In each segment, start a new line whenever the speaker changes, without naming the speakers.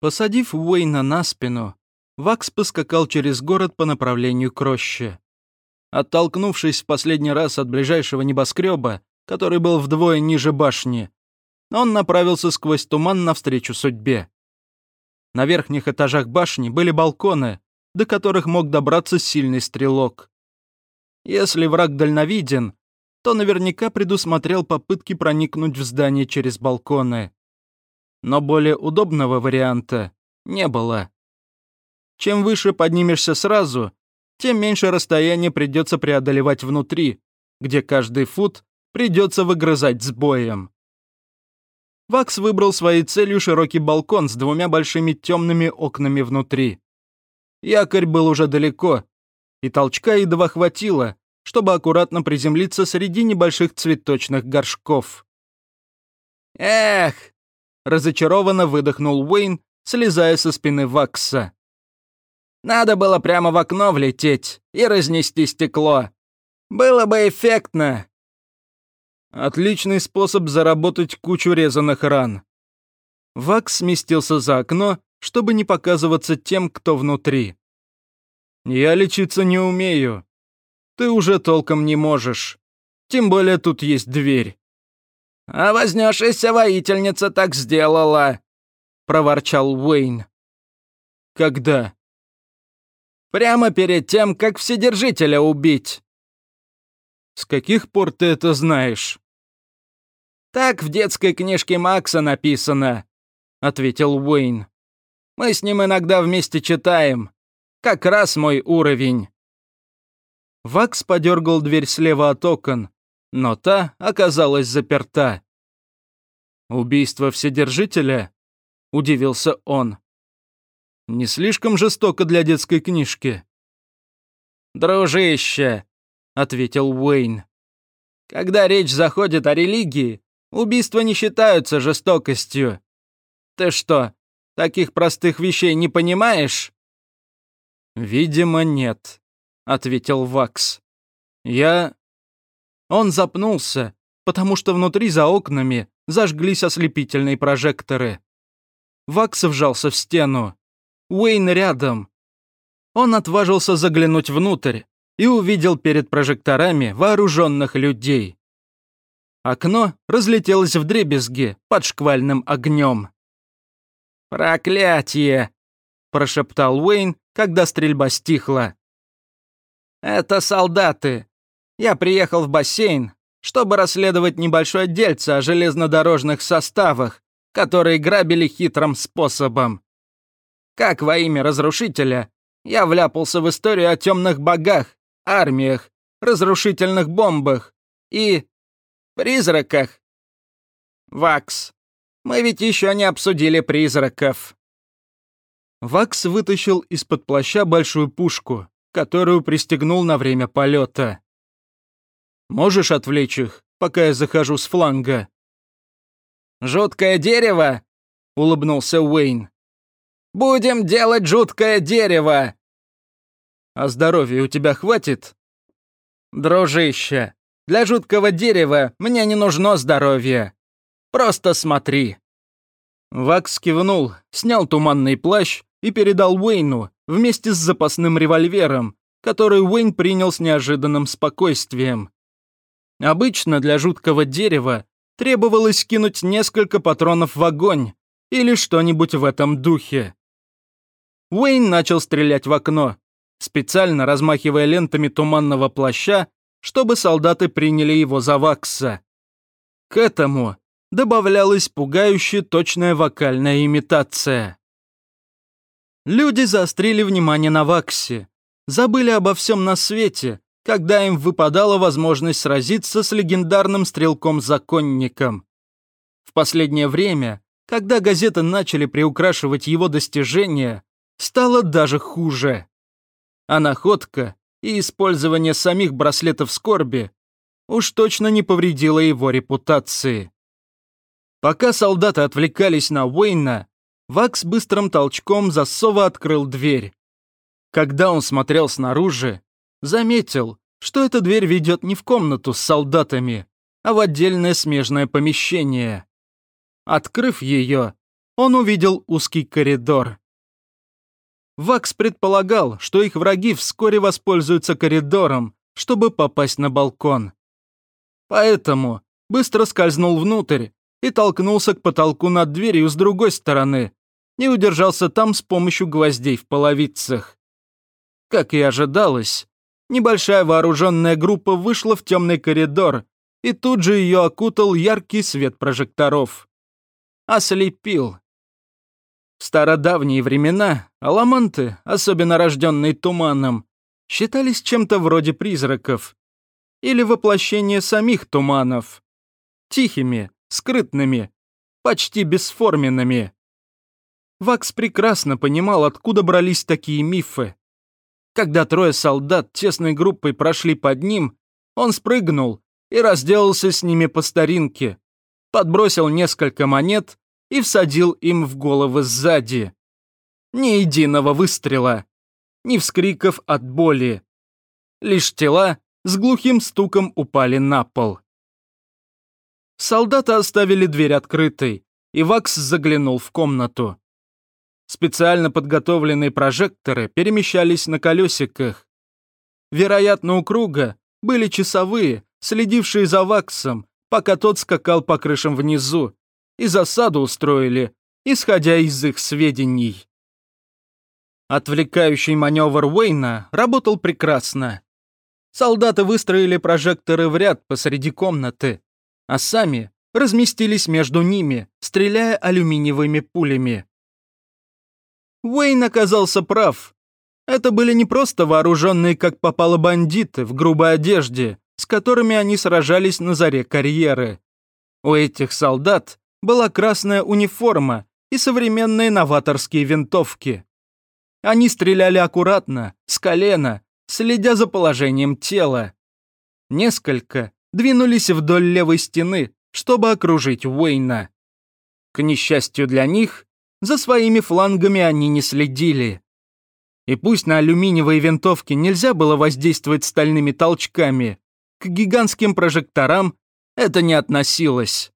Посадив Уэйна на спину, Вакс поскакал через город по направлению к роще. Оттолкнувшись в последний раз от ближайшего небоскреба, который был вдвое ниже башни, он направился сквозь туман навстречу судьбе. На верхних этажах башни были балконы, до которых мог добраться сильный стрелок. Если враг дальновиден, то наверняка предусмотрел попытки проникнуть в здание через балконы. Но более удобного варианта не было. Чем выше поднимешься сразу, тем меньше расстояние придется преодолевать внутри, где каждый фут придется выгрызать с боем. Вакс выбрал своей целью широкий балкон с двумя большими темными окнами внутри. Якорь был уже далеко, и толчка едва хватило, чтобы аккуратно приземлиться среди небольших цветочных горшков. «Эх!» — разочарованно выдохнул Уэйн, слезая со спины Вакса. «Надо было прямо в окно влететь и разнести стекло. Было бы эффектно!» Отличный способ заработать кучу резаных ран. Вакс сместился за окно, чтобы не показываться тем, кто внутри. «Я лечиться не умею. Ты уже толком не можешь. Тем более тут есть дверь». «А вознесшаяся воительница так сделала», — проворчал Уэйн. «Когда?» «Прямо перед тем, как Вседержителя убить». «С каких пор ты это знаешь?» «Так в детской книжке Макса написано», — ответил Уэйн. «Мы с ним иногда вместе читаем. Как раз мой уровень». Вакс подергал дверь слева от окон, но та оказалась заперта. «Убийство Вседержителя?» — удивился он. «Не слишком жестоко для детской книжки?» «Дружище», — ответил Уэйн. «Когда речь заходит о религии, убийства не считаются жестокостью. Ты что, таких простых вещей не понимаешь?» «Видимо, нет», — ответил Вакс. «Я...» Он запнулся, потому что внутри за окнами зажглись ослепительные прожекторы. Вакс вжался в стену. Уэйн рядом. Он отважился заглянуть внутрь и увидел перед прожекторами вооруженных людей. Окно разлетелось в дребезги под шквальным огнем. «Проклятие!» – прошептал Уэйн, когда стрельба стихла. «Это солдаты. Я приехал в бассейн, чтобы расследовать небольшое дельце о железнодорожных составах, которые грабили хитрым способом. Как во имя разрушителя я вляпался в историю о темных богах, армиях, разрушительных бомбах и... призраках. Вакс, мы ведь еще не обсудили призраков. Вакс вытащил из-под плаща большую пушку, которую пристегнул на время полета. «Можешь отвлечь их, пока я захожу с фланга?» «Жуткое дерево?» — улыбнулся Уэйн. «Будем делать жуткое дерево!» «А здоровья у тебя хватит?» «Дружище, для жуткого дерева мне не нужно здоровье. Просто смотри». Вакс кивнул, снял туманный плащ и передал Уэйну вместе с запасным револьвером, который Уэйн принял с неожиданным спокойствием. Обычно для жуткого дерева требовалось кинуть несколько патронов в огонь или что-нибудь в этом духе. Уэйн начал стрелять в окно, специально размахивая лентами туманного плаща, чтобы солдаты приняли его за вакса. К этому добавлялась пугающая точная вокальная имитация. Люди заострили внимание на ваксе, забыли обо всем на свете, когда им выпадала возможность сразиться с легендарным стрелком-законником. В последнее время, когда газеты начали приукрашивать его достижения, стало даже хуже. А находка и использование самих браслетов скорби уж точно не повредило его репутации. Пока солдаты отвлекались на Уэйна, Вакс быстрым толчком засова открыл дверь. Когда он смотрел снаружи, заметил, что эта дверь ведет не в комнату с солдатами, а в отдельное смежное помещение. Открыв ее, он увидел узкий коридор. Вакс предполагал, что их враги вскоре воспользуются коридором, чтобы попасть на балкон. Поэтому быстро скользнул внутрь и толкнулся к потолку над дверью с другой стороны, не удержался там с помощью гвоздей в половицах. Как и ожидалось, небольшая вооруженная группа вышла в темный коридор, и тут же ее окутал яркий свет прожекторов. Ослепил. В стародавние времена аламанты, особенно рожденные туманом, считались чем-то вроде призраков или воплощение самих туманов. Тихими, скрытными, почти бесформенными. Вакс прекрасно понимал, откуда брались такие мифы. Когда трое солдат тесной группой прошли под ним, он спрыгнул и разделался с ними по старинке, подбросил несколько монет и всадил им в головы сзади. Ни единого выстрела, ни вскриков от боли. Лишь тела с глухим стуком упали на пол. Солдаты оставили дверь открытой, и Вакс заглянул в комнату. Специально подготовленные прожекторы перемещались на колесиках. Вероятно, у круга были часовые, следившие за Ваксом, пока тот скакал по крышам внизу, и засаду устроили, исходя из их сведений. Отвлекающий маневр Уэйна работал прекрасно. Солдаты выстроили прожекторы в ряд посреди комнаты, а сами разместились между ними, стреляя алюминиевыми пулями. Уэйн оказался прав. Это были не просто вооруженные, как попало, бандиты в грубой одежде, с которыми они сражались на заре карьеры. У этих солдат была красная униформа и современные новаторские винтовки. Они стреляли аккуратно, с колена, следя за положением тела. Несколько двинулись вдоль левой стены, чтобы окружить Уэйна. К несчастью для них, за своими флангами они не следили. И пусть на алюминиевые винтовки нельзя было воздействовать стальными толчками, к гигантским прожекторам это не относилось.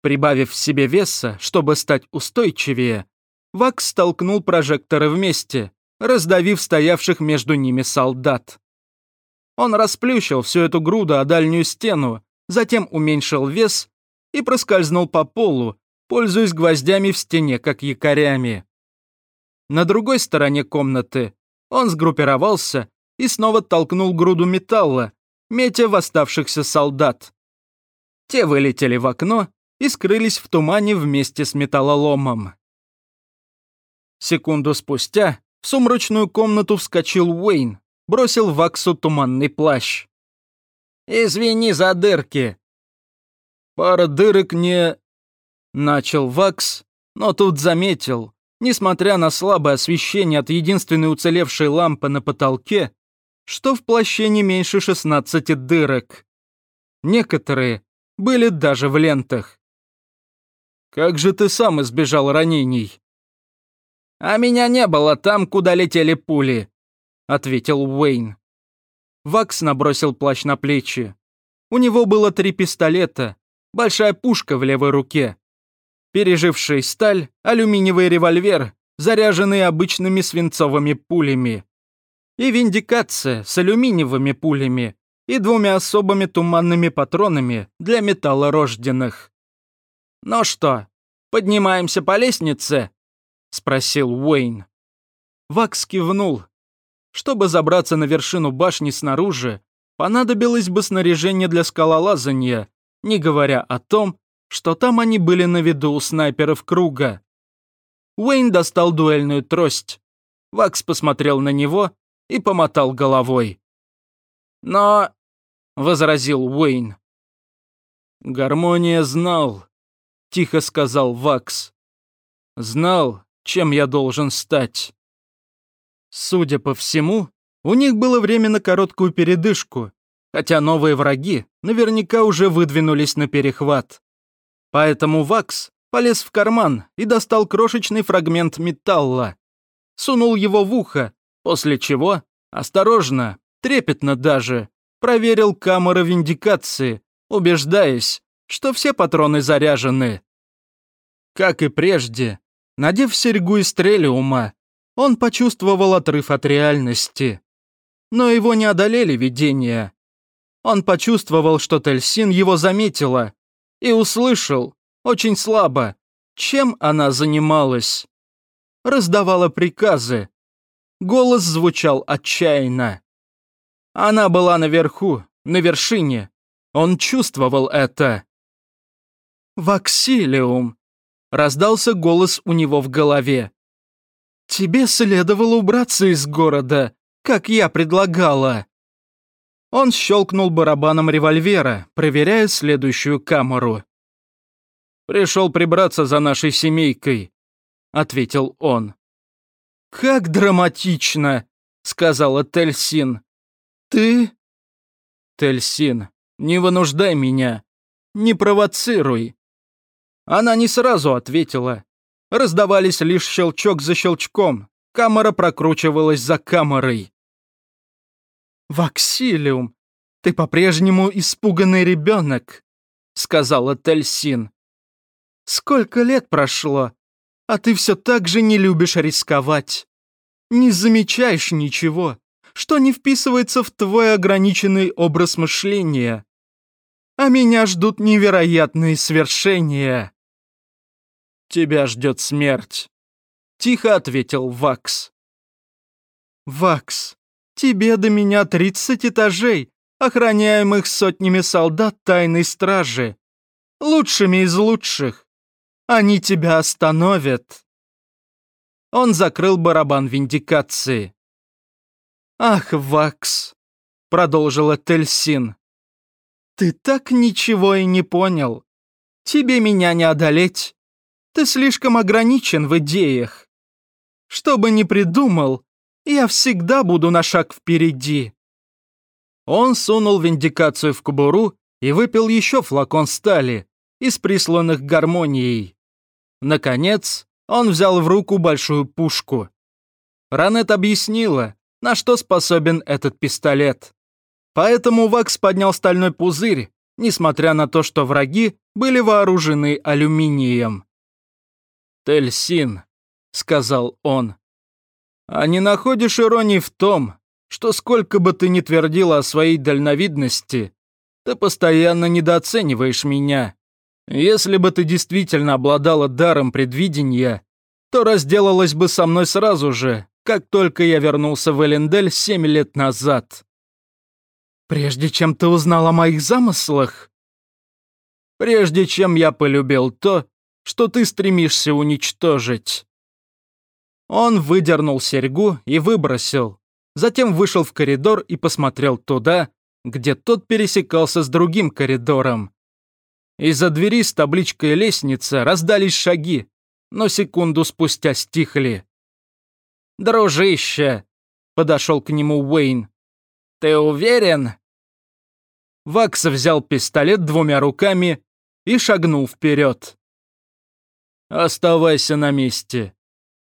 Прибавив в себе веса, чтобы стать устойчивее, Вакс столкнул прожекторы вместе, раздавив стоявших между ними солдат. Он расплющил всю эту груду о дальнюю стену, затем уменьшил вес и проскользнул по полу, пользуясь гвоздями в стене, как якорями. На другой стороне комнаты он сгруппировался и снова толкнул груду металла, метя в оставшихся солдат. Те вылетели в окно и скрылись в тумане вместе с металлоломом. Секунду спустя в сумрачную комнату вскочил Уэйн, бросил Ваксу туманный плащ. «Извини за дырки». «Пара дырок не...» Начал Вакс, но тут заметил, несмотря на слабое освещение от единственной уцелевшей лампы на потолке, что в плаще не меньше 16 дырок. Некоторые были даже в лентах. «Как же ты сам избежал ранений?» «А меня не было там, куда летели пули», — ответил Уэйн. Вакс набросил плащ на плечи. У него было три пистолета, большая пушка в левой руке, переживший сталь, алюминиевый револьвер, заряженный обычными свинцовыми пулями, и виндикация с алюминиевыми пулями и двумя особыми туманными патронами для металлорожденных. «Ну что, поднимаемся по лестнице?» — спросил Уэйн. Вакс кивнул. Чтобы забраться на вершину башни снаружи, понадобилось бы снаряжение для скалолазания, не говоря о том, что там они были на виду у снайперов круга. Уэйн достал дуэльную трость. Вакс посмотрел на него и помотал головой. «Но...» — возразил Уэйн. «Гармония знал», тихо сказал Вакс. Знал, чем я должен стать. Судя по всему, у них было время на короткую передышку, хотя новые враги наверняка уже выдвинулись на перехват. Поэтому Вакс полез в карман и достал крошечный фрагмент металла. Сунул его в ухо, после чего, осторожно, трепетно даже, проверил камеры виндикации, убеждаясь, что все патроны заряжены. Как и прежде, надев серьгу из стрелиума, он почувствовал отрыв от реальности. Но его не одолели видения. Он почувствовал, что Тельсин его заметила, и услышал, очень слабо, чем она занималась. Раздавала приказы. Голос звучал отчаянно. Она была наверху, на вершине. Он чувствовал это. «Ваксилиум», — раздался голос у него в голове. «Тебе следовало убраться из города, как я предлагала». Он щелкнул барабаном револьвера, проверяя следующую камеру. «Пришел прибраться за нашей семейкой», — ответил он. «Как драматично», — сказала Тельсин. «Ты...» «Тельсин, не вынуждай меня. Не провоцируй». Она не сразу ответила. Раздавались лишь щелчок за щелчком. Камера прокручивалась за камерой. «Ваксилиум, ты по-прежнему испуганный ребенок», — сказала Тельсин. «Сколько лет прошло, а ты все так же не любишь рисковать. Не замечаешь ничего, что не вписывается в твой ограниченный образ мышления. А меня ждут невероятные свершения». «Тебя ждет смерть», — тихо ответил Вакс. «Вакс, Тебе до меня тридцать этажей, охраняемых сотнями солдат тайной стражи. Лучшими из лучших. Они тебя остановят. Он закрыл барабан виндикации. «Ах, Вакс!» — продолжила Тельсин. «Ты так ничего и не понял. Тебе меня не одолеть. Ты слишком ограничен в идеях. Что бы ни придумал, я всегда буду на шаг впереди». Он сунул виндикацию в кобуру и выпил еще флакон стали, из присланных гармонией. Наконец, он взял в руку большую пушку. Ранет объяснила, на что способен этот пистолет. Поэтому Вакс поднял стальной пузырь, несмотря на то, что враги были вооружены алюминием. «Тельсин», — сказал он, а не находишь иронии в том, что сколько бы ты ни твердила о своей дальновидности, ты постоянно недооцениваешь меня. Если бы ты действительно обладала даром предвидения, то разделалась бы со мной сразу же, как только я вернулся в Элендель семь лет назад. Прежде чем ты узнал о моих замыслах? Прежде чем я полюбил то, что ты стремишься уничтожить. Он выдернул серьгу и выбросил. Затем вышел в коридор и посмотрел туда, где тот пересекался с другим коридором. Из-за двери с табличкой «Лестница» раздались шаги, но секунду спустя стихли. «Дружище!» — подошел к нему Уэйн. «Ты уверен?» Вакс взял пистолет двумя руками и шагнул вперед. «Оставайся на месте»,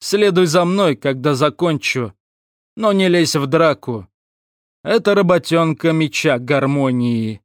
Следуй за мной, когда закончу. Но не лезь в драку. Это работенка меча гармонии.